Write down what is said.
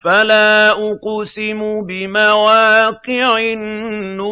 فَلَا أُقْسِمُ بِمَوَاقِعِ النُّجُومِ